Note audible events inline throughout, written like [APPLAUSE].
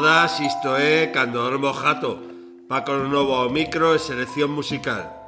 todas, isto é Cando Dormo Jato. Paco Novo ao micro e selección musical.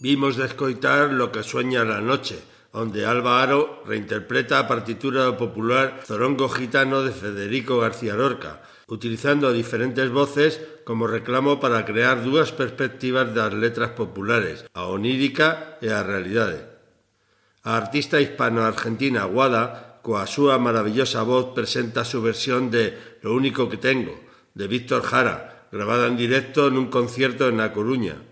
Vimos de escoitar lo que sueña la noche, onde Alba Aro reinterpreta a partitura popular Zorongo Gitano de Federico García Lorca, utilizando diferentes voces como reclamo para crear dúas perspectivas das letras populares, a onírica e a realidade. A artista hispano-argentina Guada coa súa maravillosa voz presenta súa versión de Lo único que tengo, de Víctor Jara, grabada en directo nun concierto en A Coruña.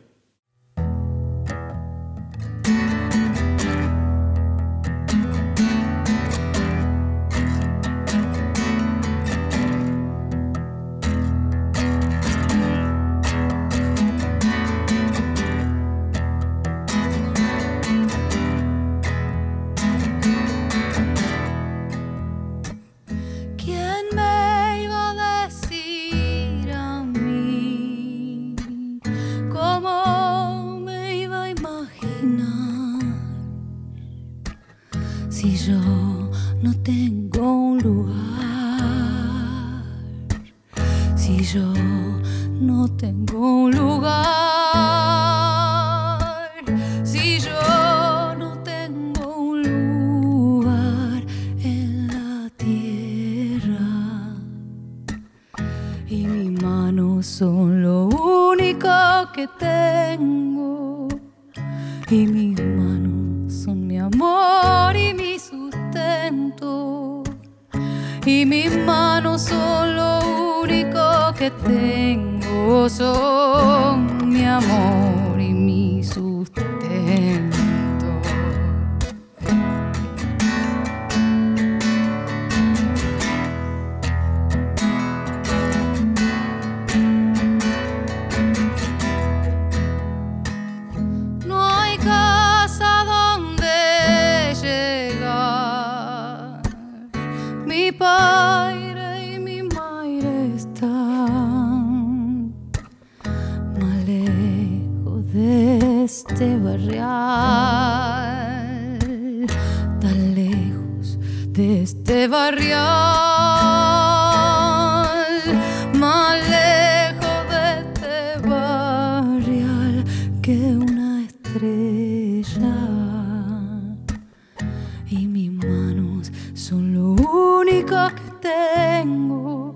Tengo.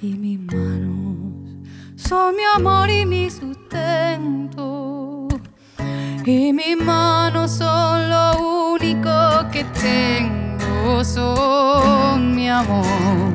Y mis manos son mi amor y mi sustento. Y mis manos son lo único que tengo, son mi amor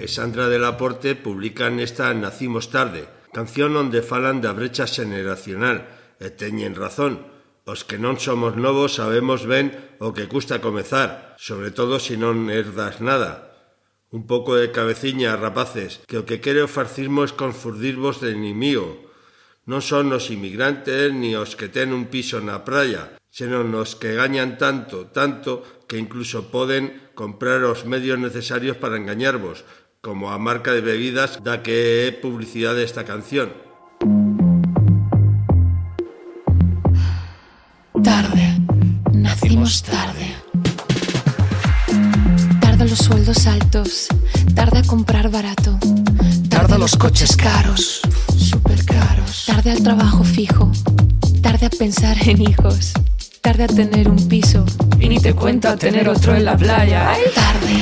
e Sandra del Aporte publican esta Nacimos tarde, canción onde falan da brecha xeneracional, e teñen razón, Os que non somos novos sabemos ben o que custa comezar, sobre todo se si non herdas nada. Un pouco de cabeciña, rapaces, que o que quere o fascismo é confundirvos de inimigo. Non son os inmigrantes ni os que ten un piso na praia, senón os que gañan tanto, tanto, que incluso poden comprar os medios necesarios para engañarvos, como a marca de bebidas da que é publicidade esta canción. Tarde, nacimos tarde. Tarde los sueldos altos, tarde a comprar barato. Tarde los coches caros, súper caros. Tarde al trabajo fijo, tarde a pensar en hijos. Tarde a tener un piso y ni te cuento a tener otro en la playa. ¡Ay! Tarde,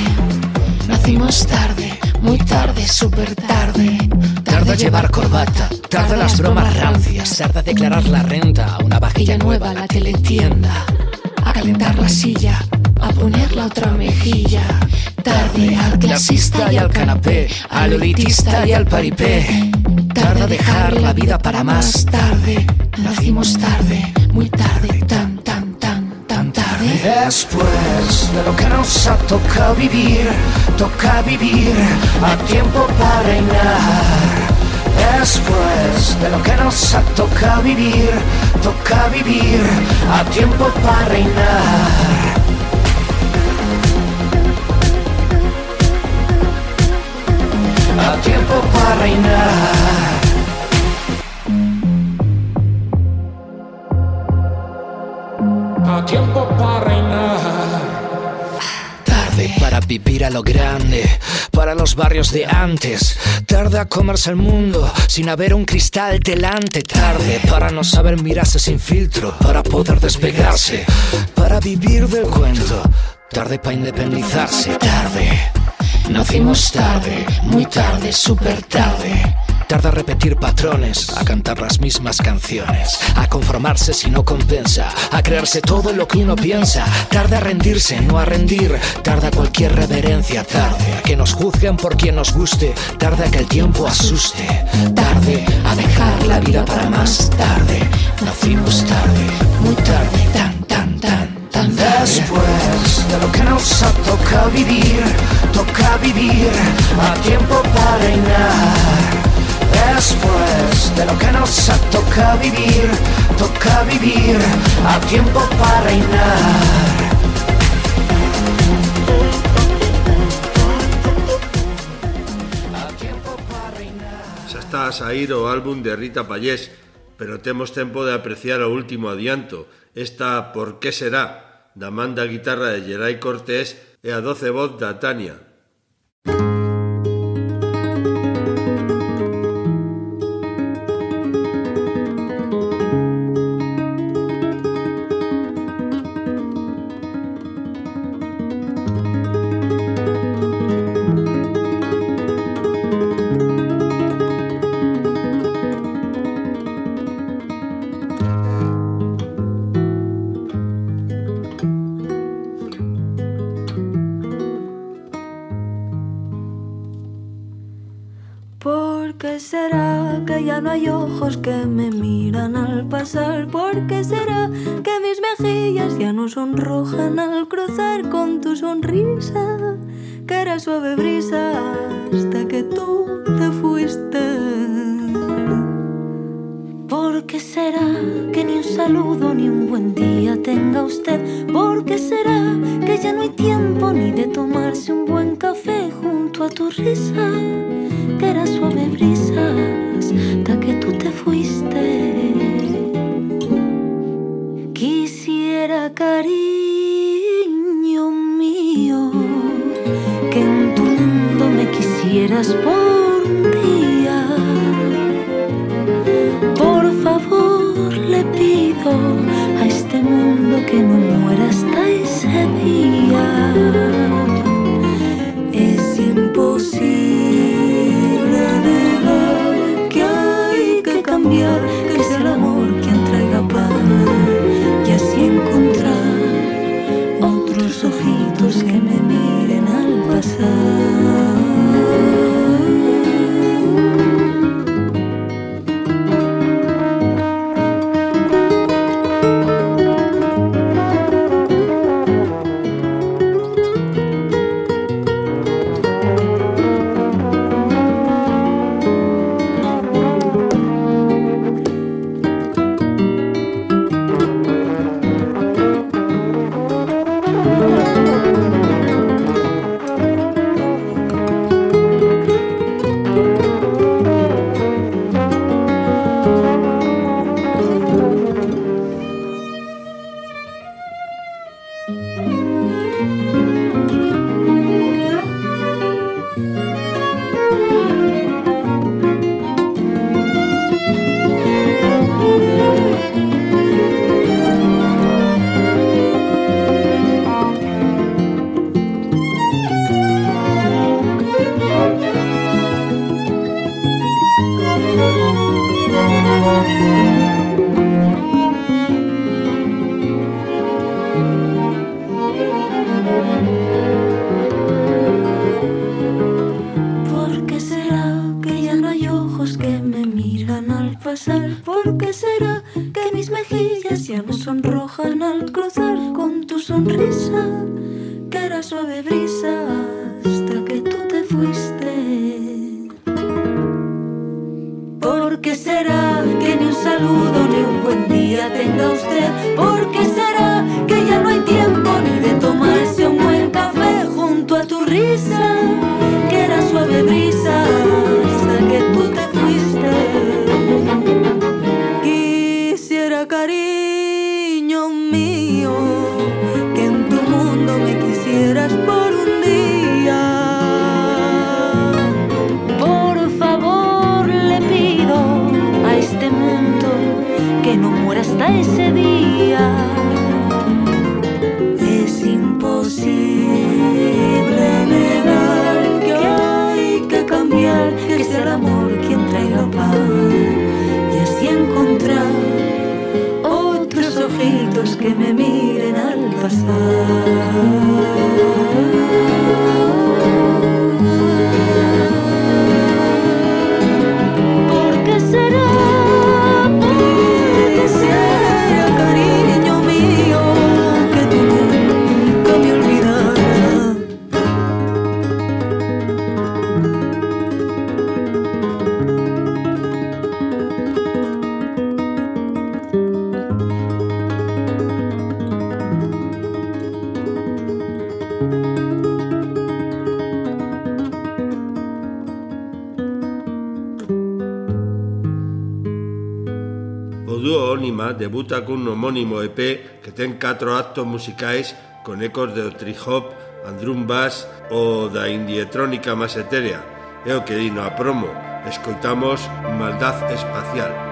nacimos tarde, muy tarde, súper tarde. Tarda llevar corbata, tarda las bromas rancias, tarda declarar la renta, a una vajilla nueva a la teletienda. a calentar la silla, a poner la otra mejilla. Tarde al clasista y al canapé, al elitista y al paripé. Tarde a dejar la vida para más tarde. Nacimos tarde, muy tarde, tan. Después de lo que nos ha tocado vivir, toca vivir a tiempo para reinar. Después de lo que nos ha tocado vivir, toca vivir a tiempo para reinar. A tiempo para reinar. Tiempo para reinar. Tarde para vivir a lo grande, para los barrios de antes. Tarde a comerse el mundo sin haber un cristal delante. Tarde para no saber mirarse sin filtro, para poder despegarse, para vivir del cuento. Tarde para independizarse. Tarde. Nacimos tarde, muy tarde, súper tarde. Tarda a repetir patrones, a cantar las mismas canciones, a conformarse si no compensa, a creerse todo lo que uno piensa. Tarda a rendirse, no a rendir. Tarda cualquier reverencia, tarde a que nos juzguen por quien nos guste. Tarde a que el tiempo asuste. Tarde a dejar la vida para más tarde. Nacimos tarde, muy tarde, tan, tan, tan, tan. Después de lo que nos ha tocado vivir, toca vivir a tiempo para reinar. Después de lo que nos toca vivir, toca vivir a tiempo para reinar. Xa está a sair o álbum de Rita Pallés, pero temos tempo de apreciar o último adianto, esta Por que será, da man da guitarra de Geray Cortés e a doce voz da Tania, ¿Por qué será que mis mejillas ya no sonrojan al cruzar con tu sonrisa? Que era suave brisa hasta que tú te fuiste. ¿Por qué será que ni un saludo ni un buen día tenga usted? ¿Por qué será que ya no hay tiempo ni de tomarse un buen café junto a tu risa? Era suave brisa hasta que tú te fuiste. cariño mío, que en tu mundo me quisieras por un día. Por favor le pido a este mundo que no muera hasta ese día. debuta cun homónimo EP que ten catro actos musicais con ecos de trip-hop, andrum bass ou da indietrónica máis etérea. É o que dino a promo. Escoitamos Maldad Espacial.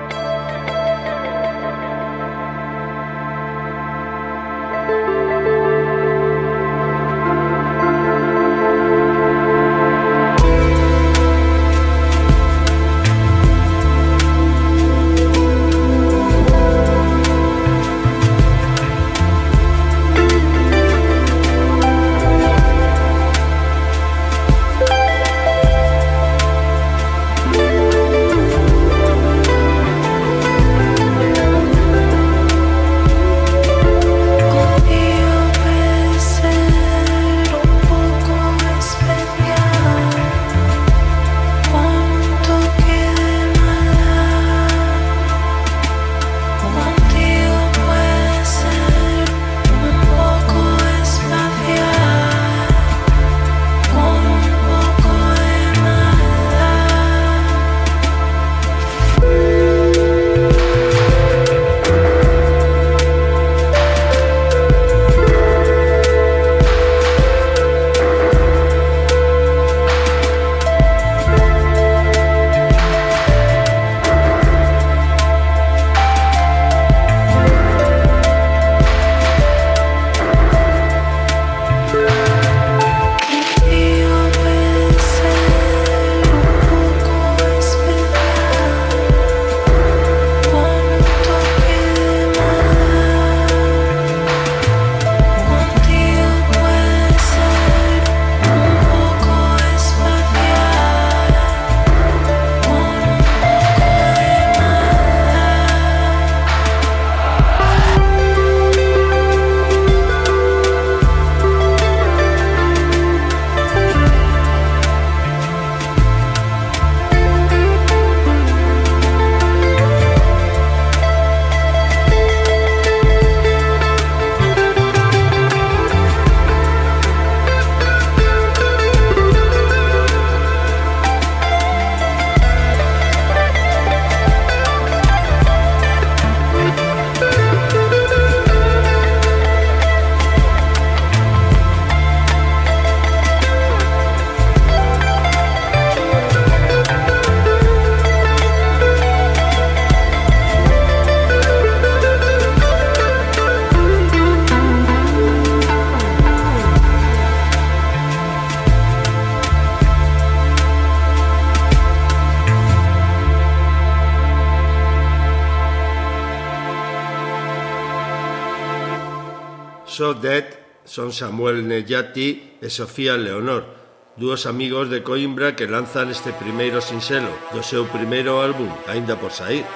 son Samuel Neyati e Sofía Leonor, dúos amigos de Coimbra que lanzan este primeiro sinxelo do seu primeiro álbum, aínda por sair.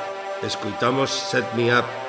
Escoitamos Set Me Up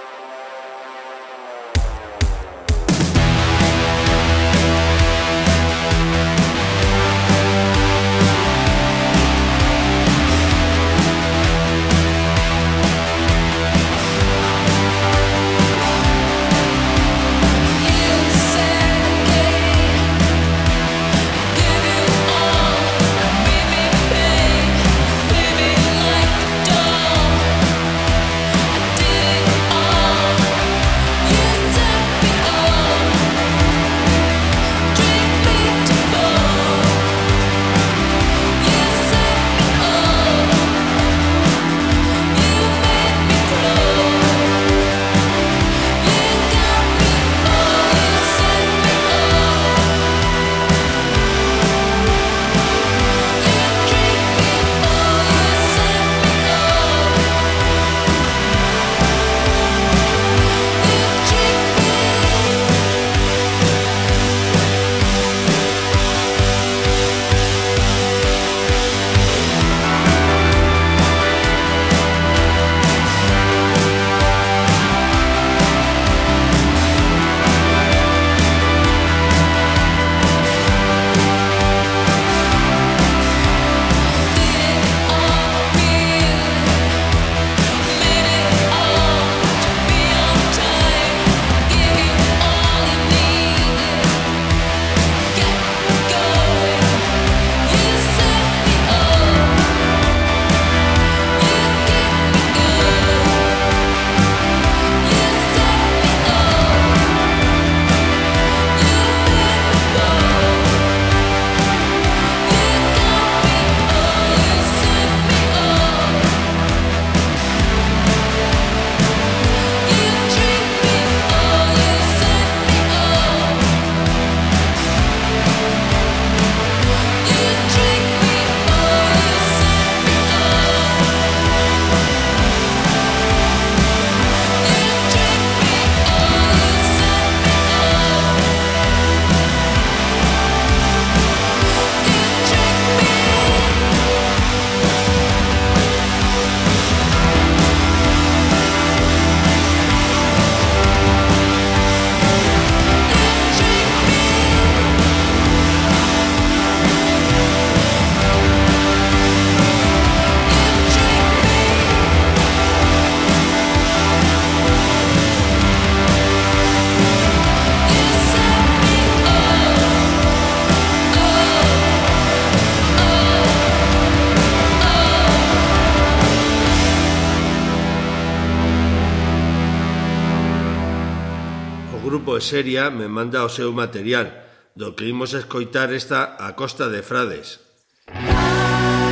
Seria me manda o seu material, do que imos escoitar esta A Costa de Frades. Ah!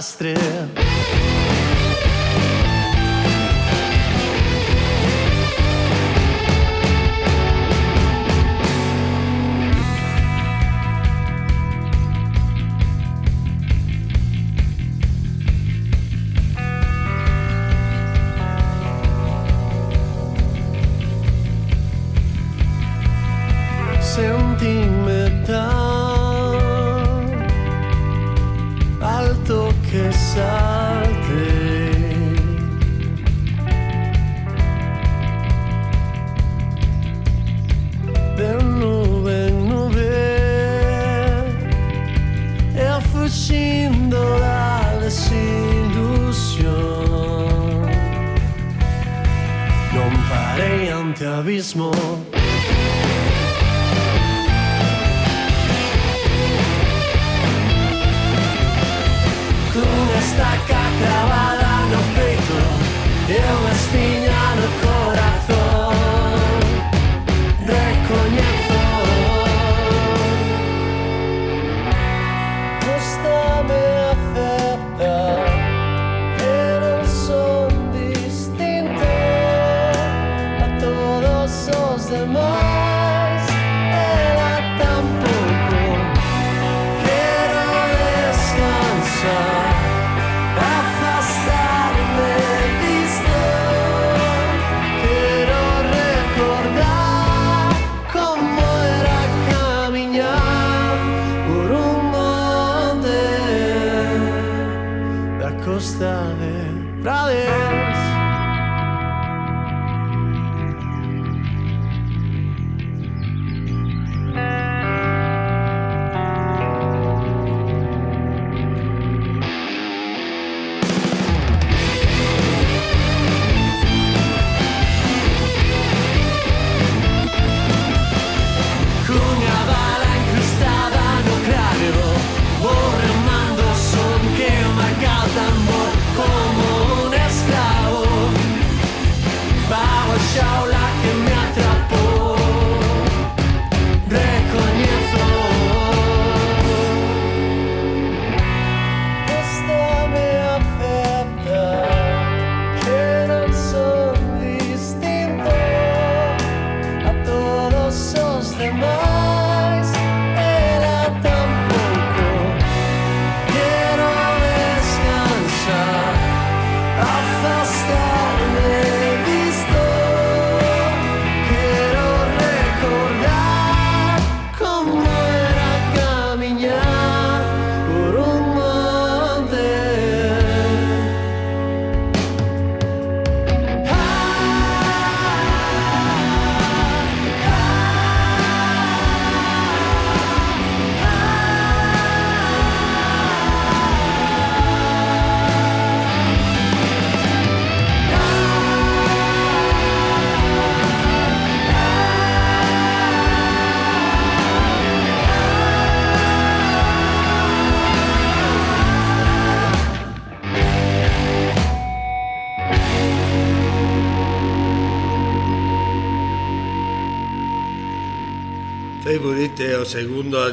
Desastre.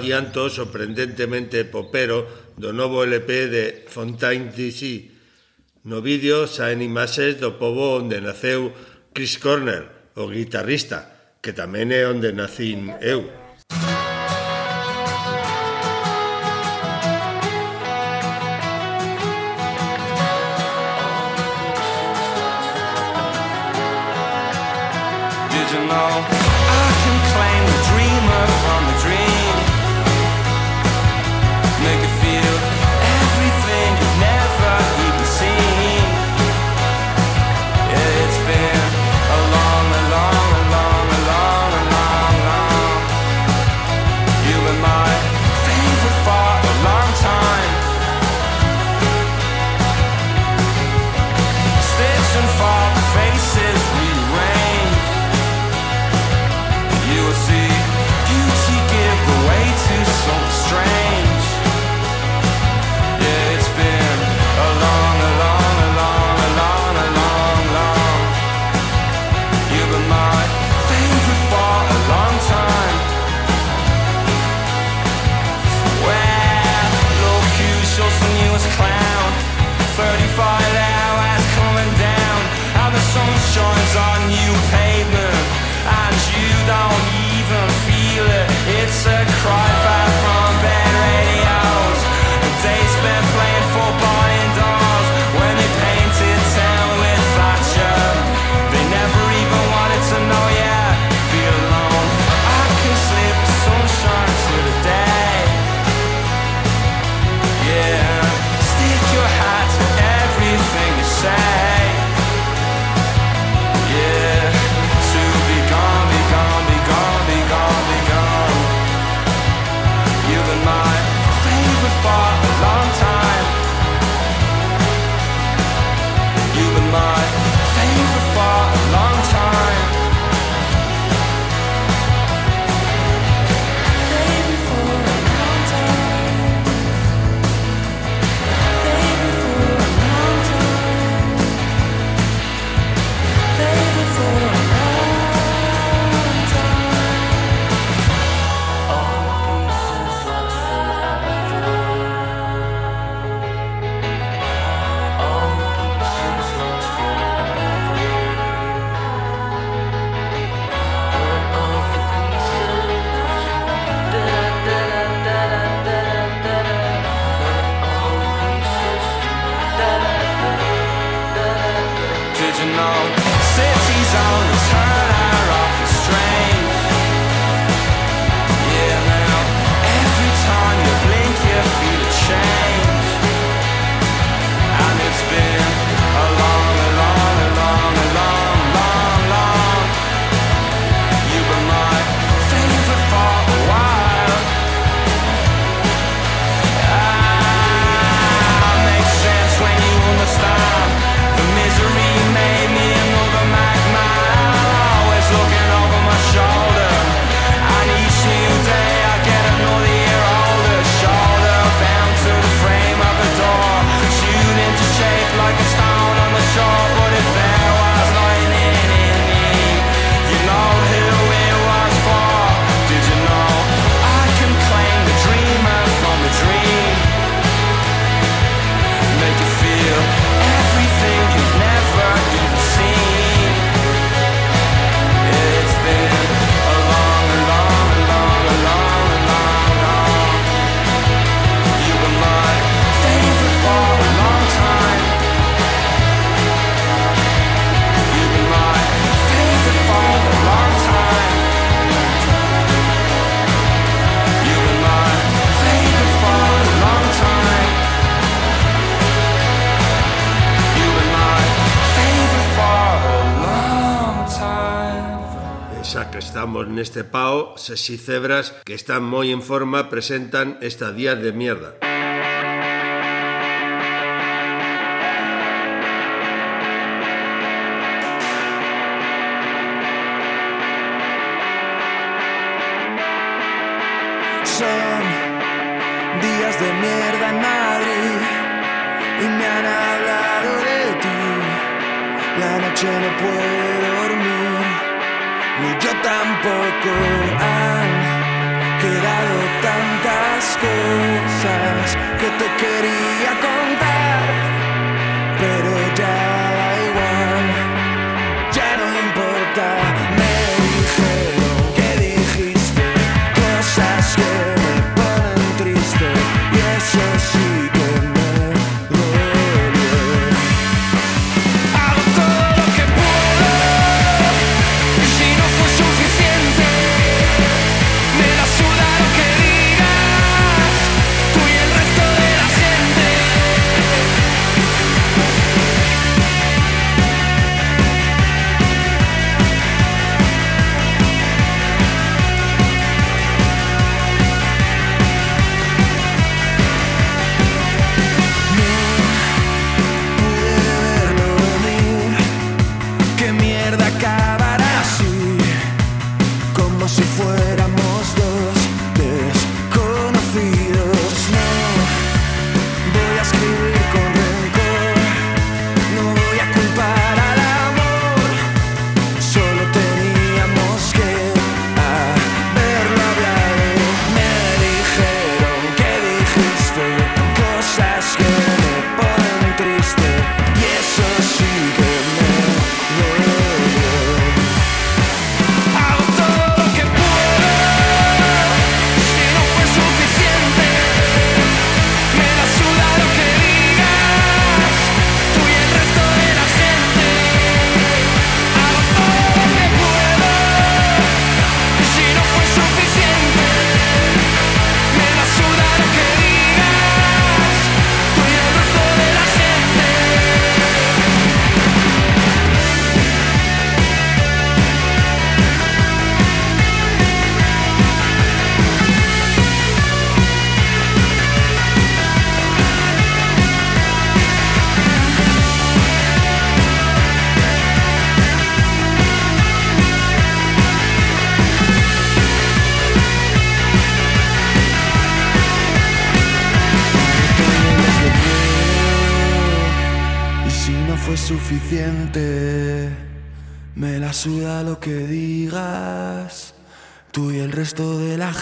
adianto sorprendentemente popero do novo LP de Fontaine D.C. No vídeo saen imaxes do povo onde naceu Chris Corner, o guitarrista, que tamén é onde nacín eu. you know pao, sexi cebras que están moi en forma presentan esta día de mierda. Son días de mierda en Madrid y me han hablado de ti. La noche no dormir ni yo tampoco han quedado tantas cosas que te quería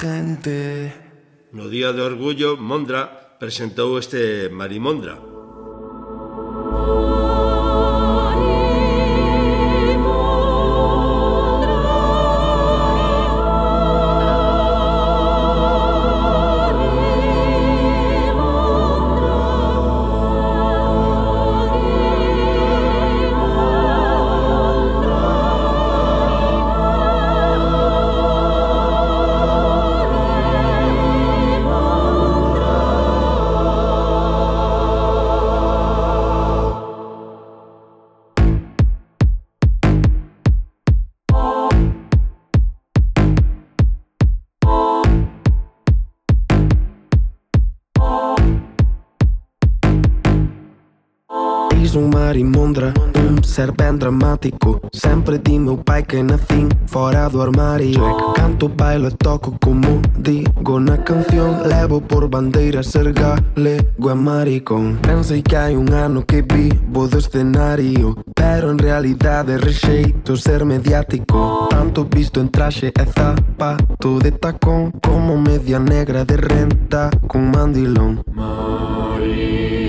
gente. No Día de Orgullo, Mondra presentou este Marimondra, do armario. Canto, bailo e toco como digo na canción. Levo por bandeira ser galego e maricón. Pensei que hai un ano que vivo do escenario Pero en realidade rexeito ser mediático. Tanto visto en traxe e zapato de tacón Como media negra de renta con mandilón. Mario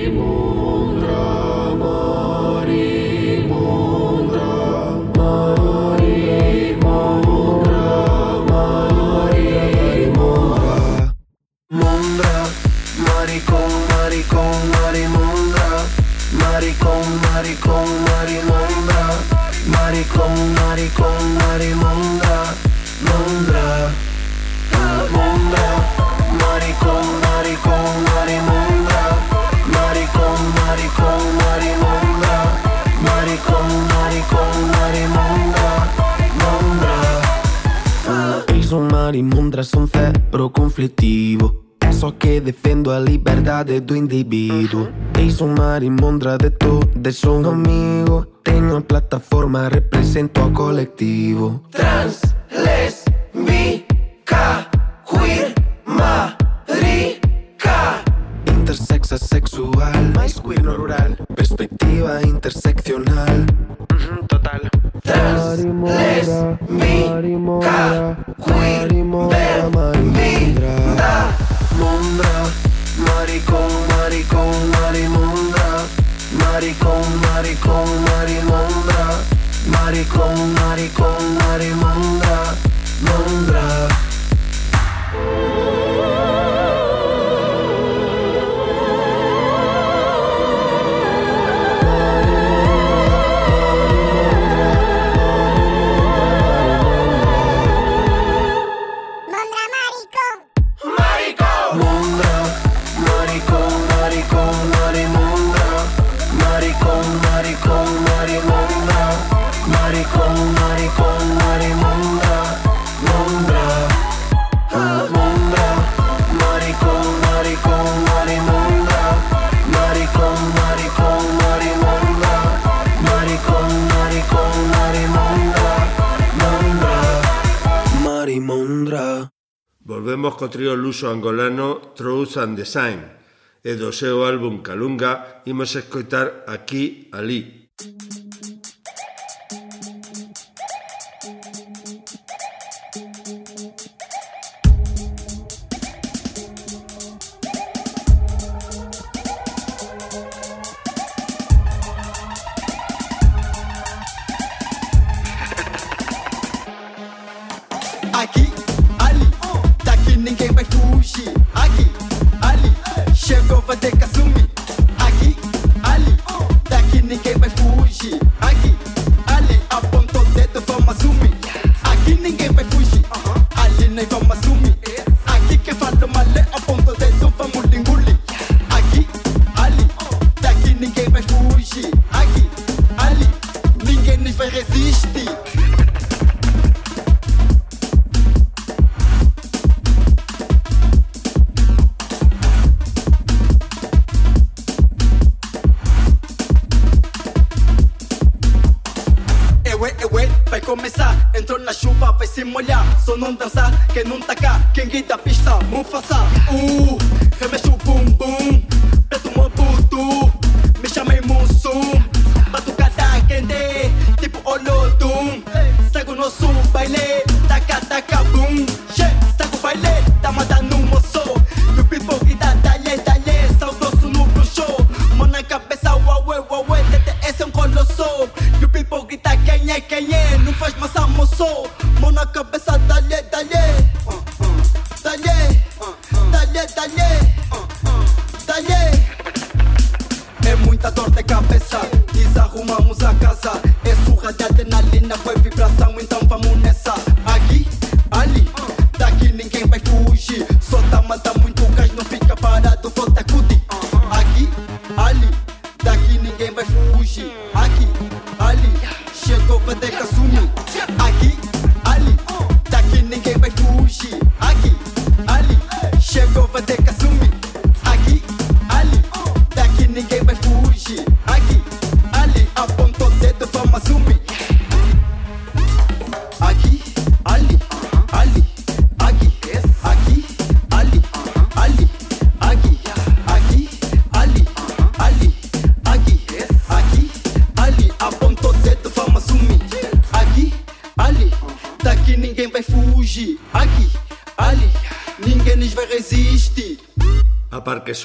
Son marimonda de todos, son amigos. Tengo plataforma, represento a colectivo. Trans, les, bica, queer, madrica. Intersexa sexual, más queer oral. Perspectiva interseccional Volvemos co trío luso-angolano Truth and Design e do seu álbum Calunga imos escoitar Aquí, Alí. Música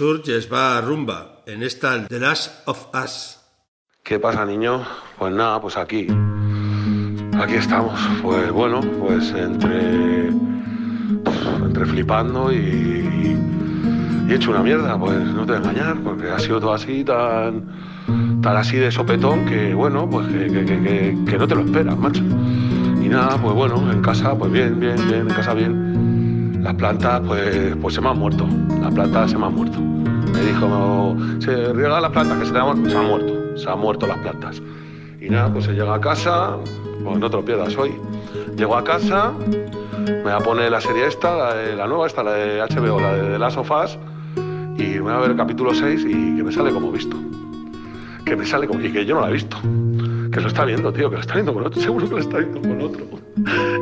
Surges va a rumba en esta The Last of Us. ¿Qué pasa, niño? Pues nada, pues aquí. Aquí estamos. Pues bueno, pues entre. entre flipando y. y hecho una mierda, pues no te engañar, porque ha sido todo así, tan. tan así de sopetón que, bueno, pues que, que no te lo esperas, macho. Y nada, pues bueno, en casa, pues bien, bien, bien, en casa bien. Las plantas, pues, pues se me han muerto. Las plantas se me han muerto. Se riega las plantas que se, han, se han muerto, se han muerto las plantas. Y nada, pues se llega a casa, pues no te lo pierdas hoy. Llego a casa, me voy a poner la serie esta, la, nueva, esta, la de HBO, la de, Las Sofás, y me voy a ver el capítulo 6 y que me sale como visto. Que me sale como... y que yo no la he visto. Que lo está viendo, tío, que lo está viendo con otro. [LAUGHS] Seguro que lo está viendo con otro.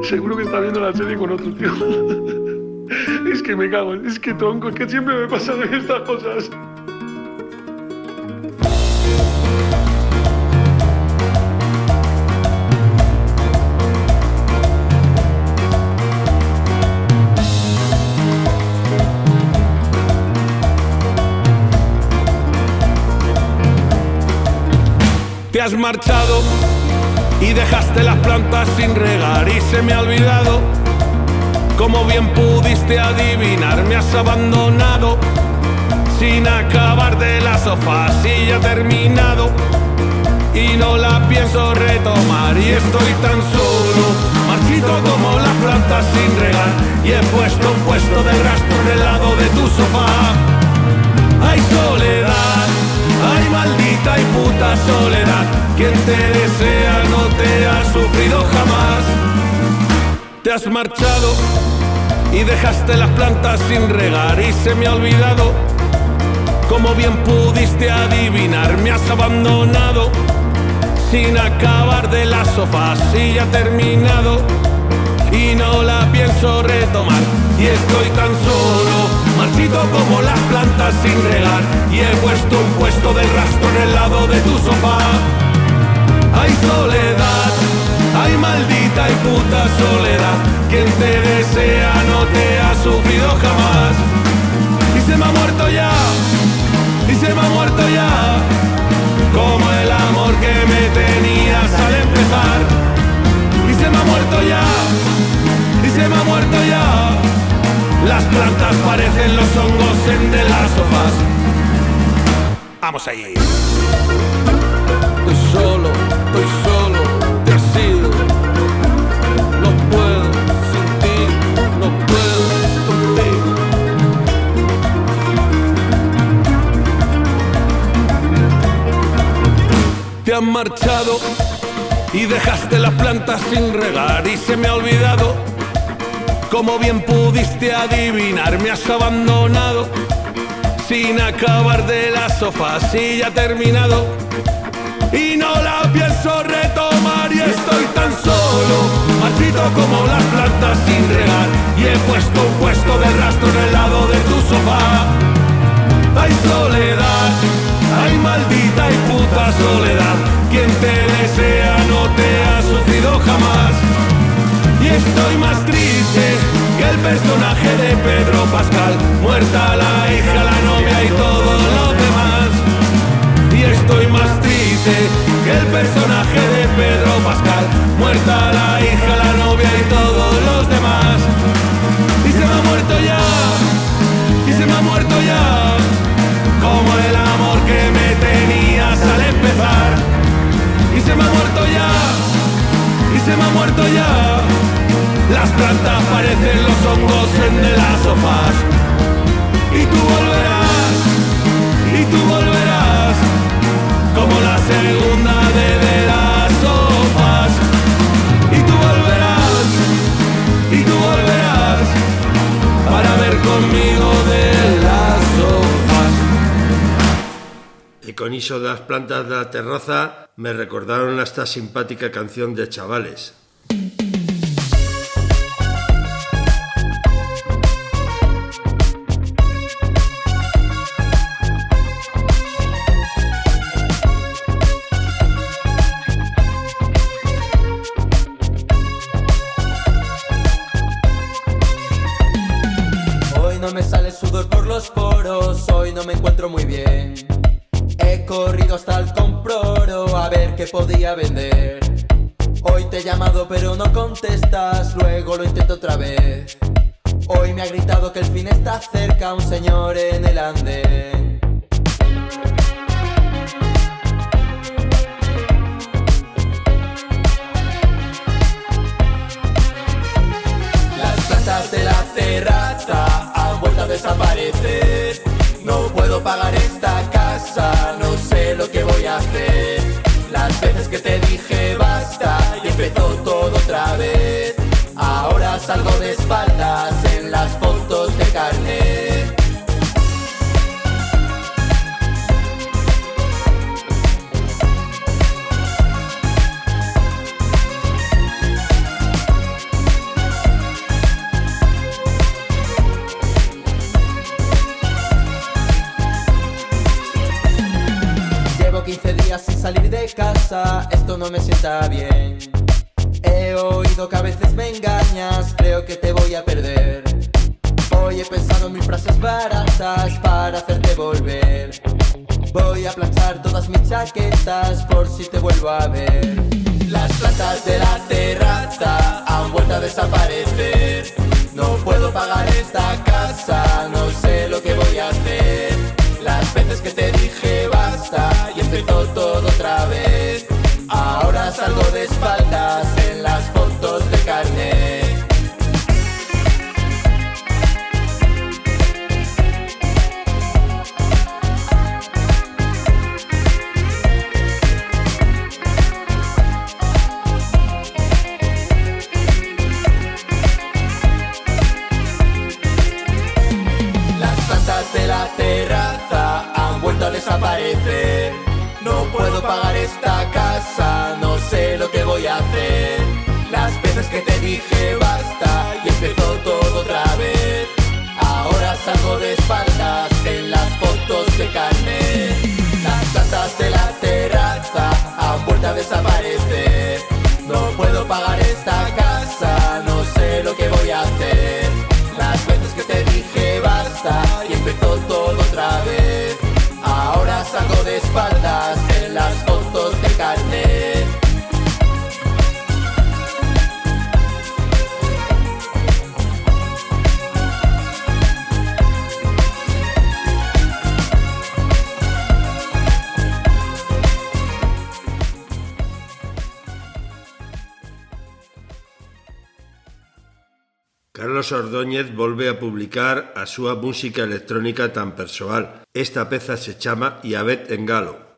Seguro que está viendo la serie con otro, tío. [LAUGHS] Es que me cago, es que tronco, es que siempre me pasan estas cosas. Te has marchado y dejaste las plantas sin regar y se me ha olvidado. Como bien pudiste adivinar, me has abandonado sin acabar de la sofá, si ya terminado y no la pienso retomar y estoy tan solo, marchito como las plantas sin regar y he puesto un puesto de rastro en el lado de tu sofá. Hay soledad, hay maldita y puta soledad, quien te desea no te ha sufrido jamás. Te has marchado y dejaste las plantas sin regar y se me ha olvidado. Como bien pudiste adivinar, me has abandonado sin acabar de la sofá, si ya terminado y no la pienso retomar. Y estoy tan solo, marchito como las plantas sin regar. Y he puesto un puesto del rastro en el lado de tu sofá. Hay soledad, hay maldita y puta soledad. Quien te desea no te ha sufrido jamás. Y se me ha muerto ya, y se me ha muerto ya como Vamos ahí. Estoy solo, estoy solo, te has ido. No puedo sin no puedo contigo. te han marchado y dejaste las plantas sin regar y se me ha olvidado. Como bien pudiste adivinar, me has abandonado sin acabar de la sofá, si ya terminado. Y no la pienso retomar y estoy tan solo, marchito como las plantas sin regar. Y he puesto un puesto de rastro en el lado de tu sofá. Hay soledad Ay, maldita y puta soledad, quien te desea no te ha sufrido jamás. Y estoy más triste el personaje de Pedro Pascal, muerta la hija, la novia y todo lo demás. Y estoy más triste que el personaje de Pedro Pascal, muerta la hija, la novia y todos los demás. Y se me ha muerto ya, y se me ha muerto ya como el amor que me tenías al empezar. Y se me ha muerto ya, y se me ha muerto ya. Las plantas parecen los hongos en de las sofás. Y tú volverás, y tú volverás, como la segunda de, de las sofás. Y tú volverás, y tú volverás, para ver conmigo de las sofás. Y con iso das plantas da terraza me recordaron esta simpática canción de chavales. Podía vender. Hoy te he llamado pero no contestas, luego lo intento otra vez. Hoy me ha gritado que el fin está cerca, un señor en el andén. Las plantas de la terraza han vuelto a desaparecer. No puedo pagar esta casa, no sé lo que voy a hacer. Las veces que te dije basta y empezó todo otra vez. Ahora salgo de espaldas en las fotos de carnet. Carlos Ordóñez volve a publicar a súa música electrónica tan persoal. Esta peza se chama Iabet en Galo.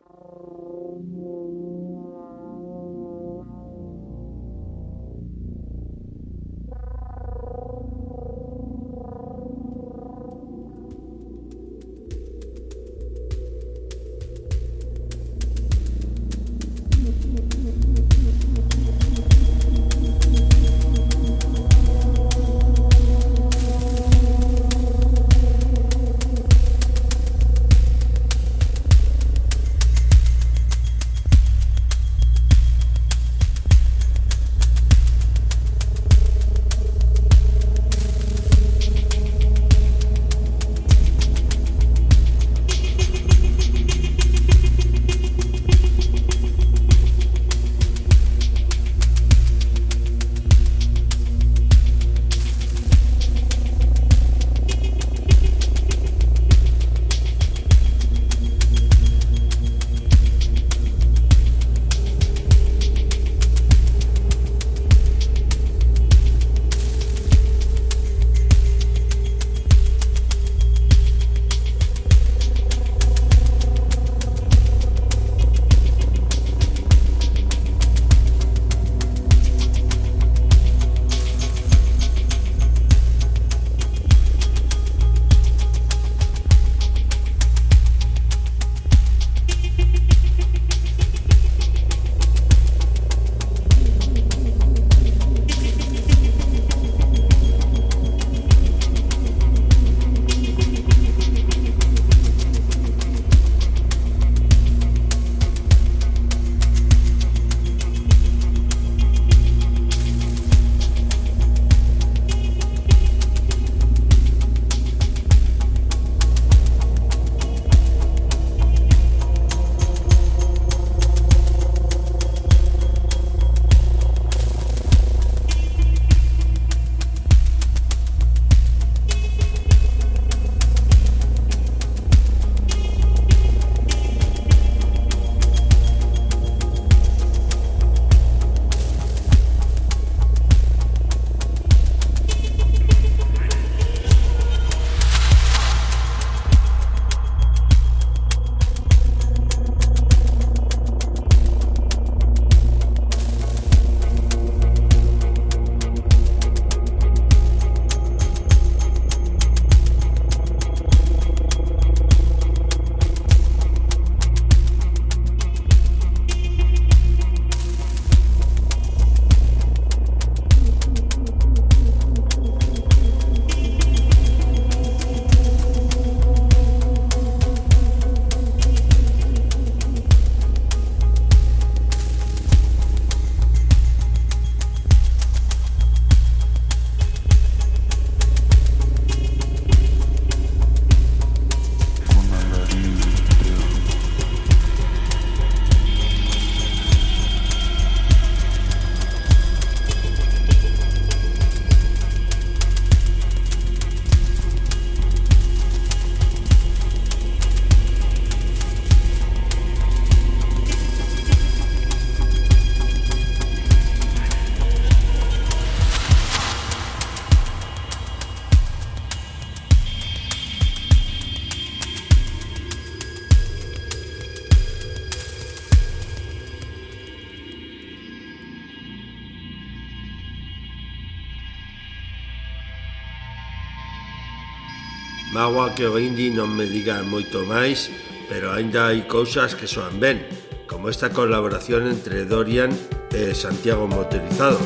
Agua que o indie non me digan moito máis, pero aínda hai cousas que soan ben, como esta colaboración entre Dorian e Santiago Motorizado,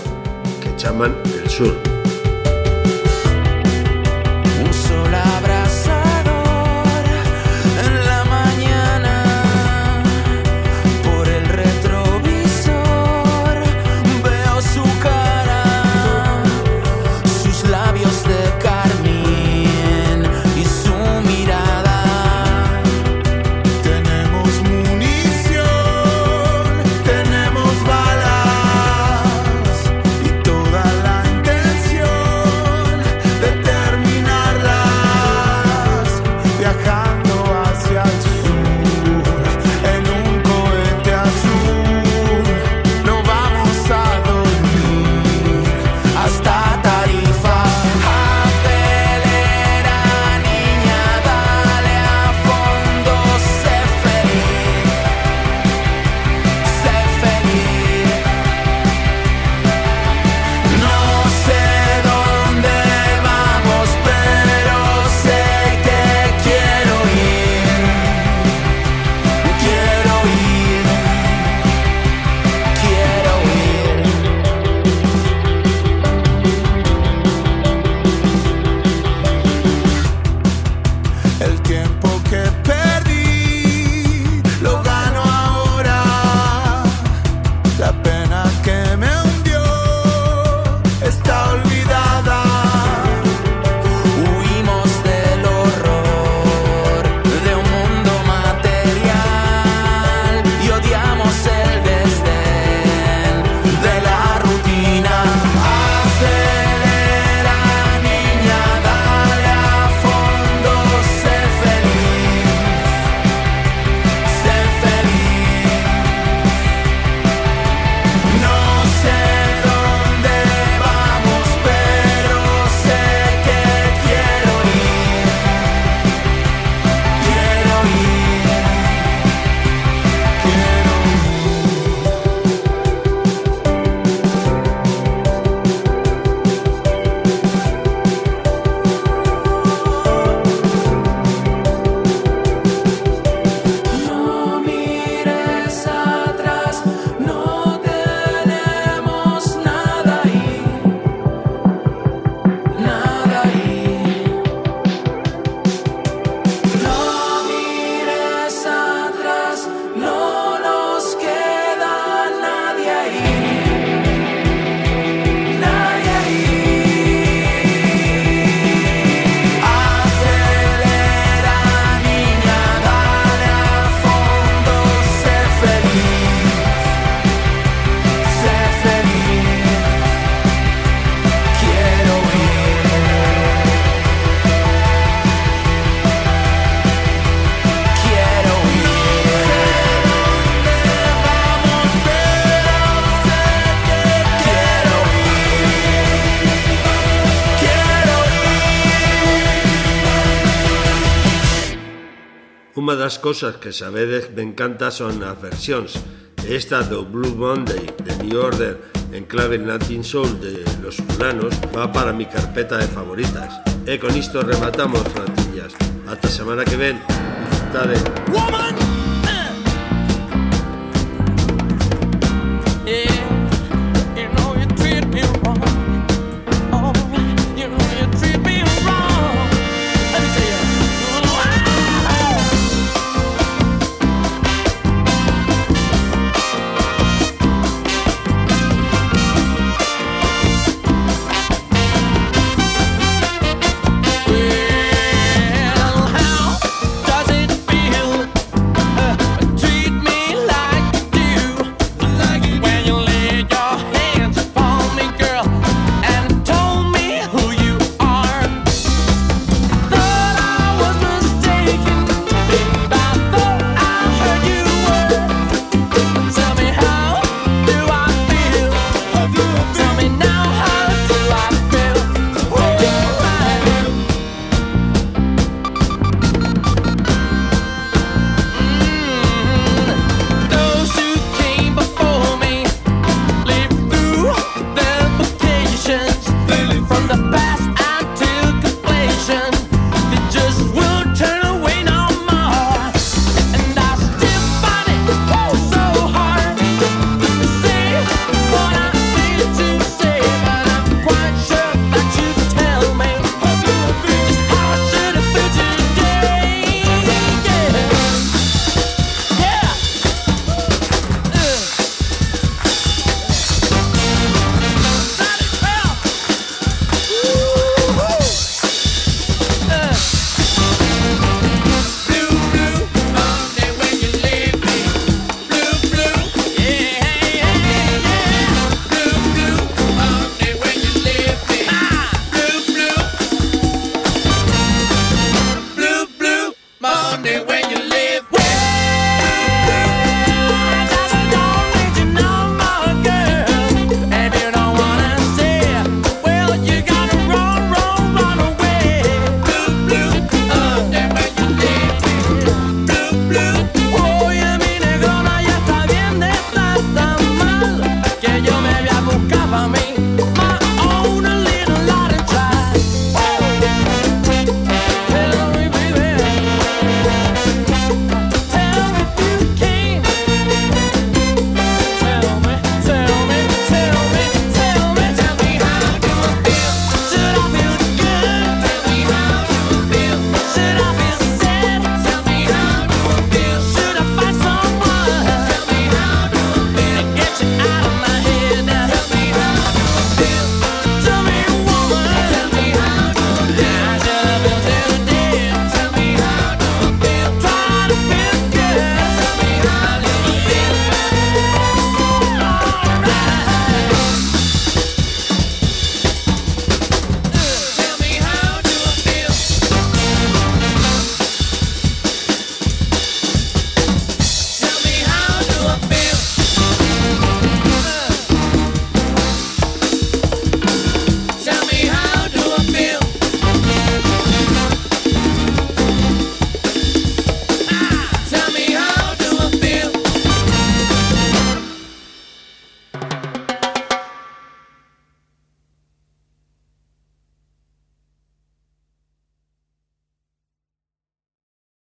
que chaman El Sur. Das cosas que sabedes me encanta son as versións. Esta do Blue Monday de New Order en clave Latin Soul de Los Fulanos va para mi carpeta de favoritas. E con isto rematamos, ratillas. Ata semana que ven, disfrutade. Woman!